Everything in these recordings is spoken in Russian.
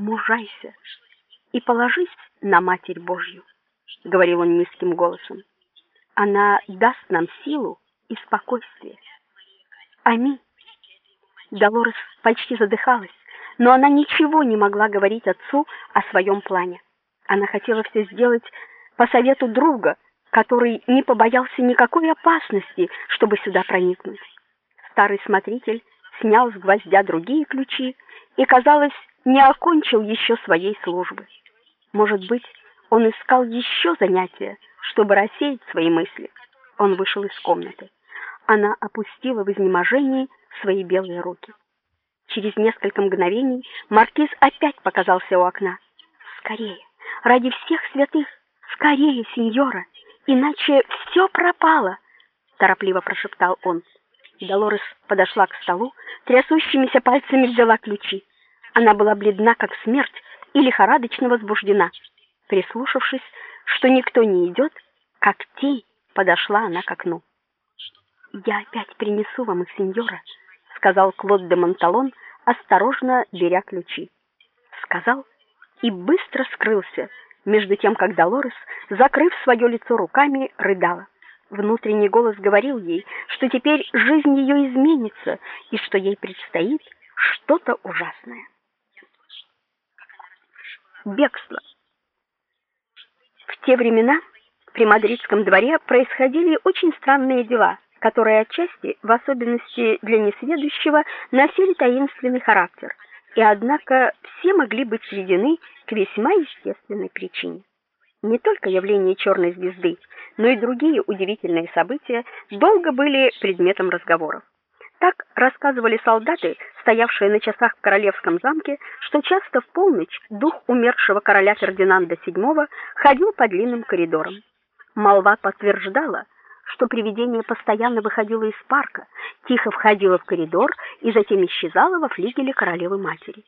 мужайся и положись на Матерь Божью, говорил он низким голосом. Она даст нам силу и спокойствие. Аминь. Долорес почти задыхалась, но она ничего не могла говорить отцу о своем плане. Она хотела все сделать по совету друга, который не побоялся никакой опасности, чтобы сюда проникнуть. Старый смотритель снял с гвоздя другие ключи и, казалось, не окончил еще своей службы. Может быть, он искал еще занятия, чтобы рассеять свои мысли. Он вышел из комнаты. Она опустила в изнеможении свои белые руки. Через несколько мгновений маркиз опять показался у окна. Скорее, ради всех святых, скорее, сеньора, иначе все пропало, торопливо прошептал он. Долорес подошла к столу, трясущимися пальцами взяла ключи. Она была бледна как смерть и лихорадочно возбуждена. Прислушавшись, что никто не идет, как тень, подошла она к окну. "Я опять принесу вам их, сеньора", сказал Клод де Монталон, осторожно беря ключи. Сказал и быстро скрылся, между тем как Долорес, закрыв свое лицо руками, рыдала. Внутренний голос говорил ей, что теперь жизнь ее изменится и что ей предстоит что-то ужасное. Бегство. В те времена при мадридском дворе происходили очень странные дела, которые отчасти, в особенности для несведущего, носили таинственный характер, и однако все могли быть сведены к весьма естественной причине. Не только явление черной звезды, но и другие удивительные события долго были предметом разговоров. Так рассказывали солдаты, стоявшие на часах в королевском замке, что часто в полночь дух умершего короля Фердинанда VII ходил по длинным коридорам. Молва подтверждала, что привидение постоянно выходило из парка, тихо входило в коридор и затем исчезало во флигеле королевы матери.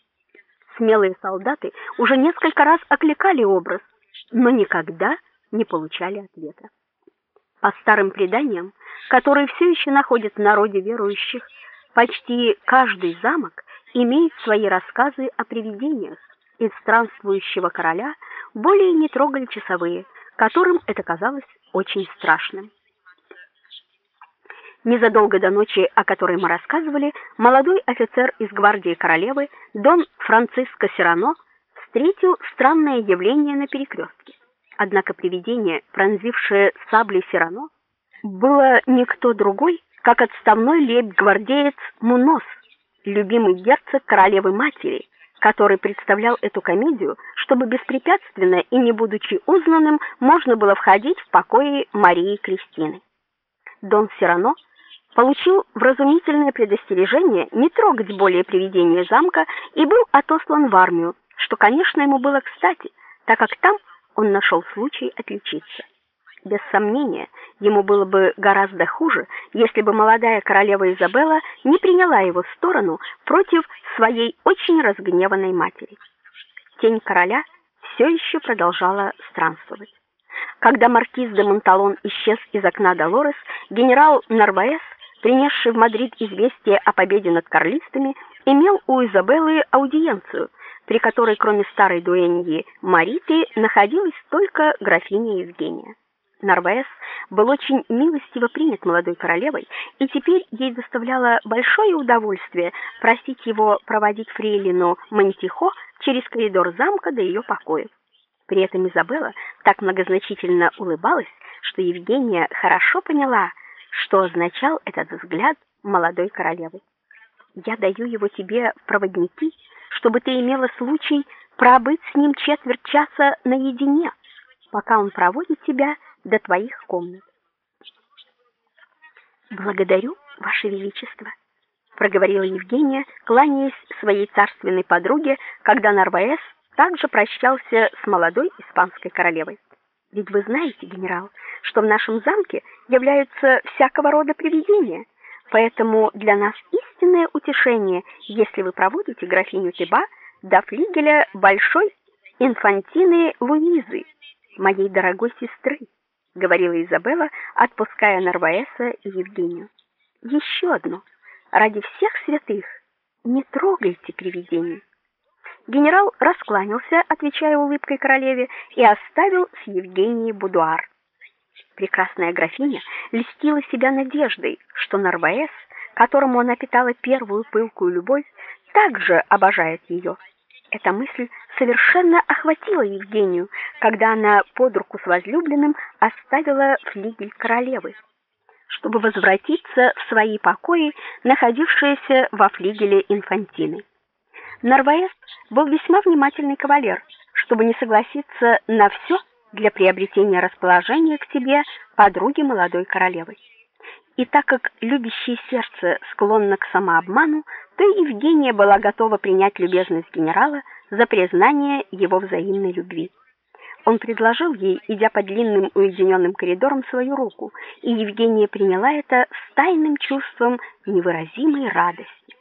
Смелые солдаты уже несколько раз окликали образ, но никогда не получали ответа. По старым преданиям, которые все еще находят в народе верующих, почти каждый замок имеет свои рассказы о привидениях, и странствующего короля более не трогали часовые, которым это казалось очень страшным. Незадолго до ночи, о которой мы рассказывали, молодой офицер из гвардии королевы Дон Франциско Сирано встретил странное явление на перекрестке. Однако привидение, пронзившее саблей Сирано, было никто другой, как отставной лейб-гвардеец Мунос, любимый герцог королевы матери, который представлял эту комедию, чтобы беспрепятственно и не будучи узнанным можно было входить в покои Марии Кристины. Дон Сирано получил вразумительное предостережение не трогать более привидения замка и был отослан в армию, что, конечно, ему было кстати, так как там он нашел случай отличиться. Без сомнения, ему было бы гораздо хуже, если бы молодая королева Изабелла не приняла его сторону против своей очень разгневанной матери. Тень короля все еще продолжала странствовать. Когда маркиз де Монталон исчез из окна Долорес, генерал Нарваес принесший в Мадрид известие о победе над карлистами, имел у Изабеллы аудиенцию, при которой кроме старой дуэньи Марити находилась только графиня Евгения. Нарваес был очень милостиво принят молодой королевой, и теперь ей доставляло большое удовольствие просить его проводить фрейлину Монтихо через коридор замка до ее покоев. При этом Изабелла так многозначительно улыбалась, что Евгения хорошо поняла, что означал этот взгляд молодой королевы. Я даю его тебе проводники, чтобы ты имела случай пробыть с ним четверть часа наедине, пока он проводит тебя до твоих комнат. Благодарю, ваше величество, проговорила Евгения, кланяясь своей царственной подруге, когда Нарваэс также прощался с молодой испанской королевой. Ведь вы знаете, генерал, что в нашем замке являются всякого рода привидения. Поэтому для нас истинное утешение, если вы проводите графиню Теба до флигеля большой инфантины Луизы, моей дорогой сестры, говорила Изабелла, отпуская Нарваеса и Евгению. Еще одно. Ради всех святых, не трогайте привидений. Генерал раскланялся, отвечая улыбкой королеве, и оставил с Евгенией будуар. Прекрасная графиня льстила себя надеждой, что Нарваэс, которому она питала первую пылкую любовь, также обожает ее. Эта мысль совершенно охватила Евгению, когда она под руку с возлюбленным оставила флигель королевы, чтобы возвратиться в свои покои, находившиеся во флигеле инфантины. Нарваэс был весьма внимательный кавалер, чтобы не согласиться на все для приобретения расположения к себе подруги молодой королевы. И так как любящее сердце склонно к самообману, то Евгения была готова принять любезность генерала за признание его взаимной любви. Он предложил ей, идя по длинным уединенным коридорам, свою руку, и Евгения приняла это с тайным чувством невыразимой радости.